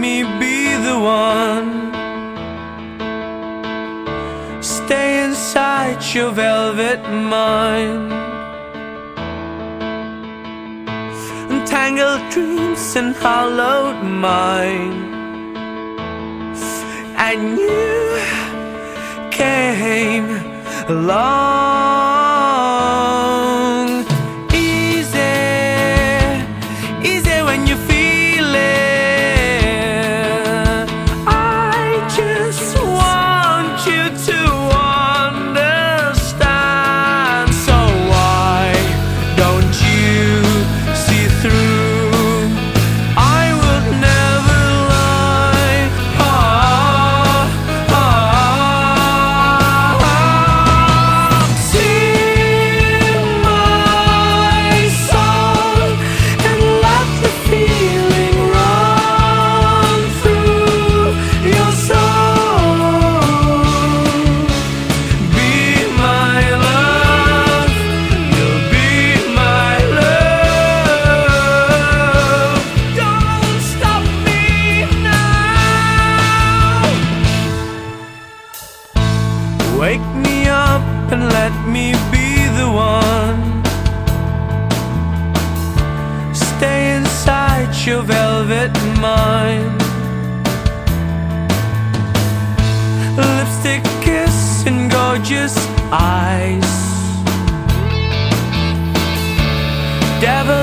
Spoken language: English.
me be the one. Stay inside your velvet mind. Tangled dreams and hollowed mind. And you came along when you Wake me up and let me be the one. Stay inside your velvet mind. Lipstick kiss and gorgeous eyes. Devil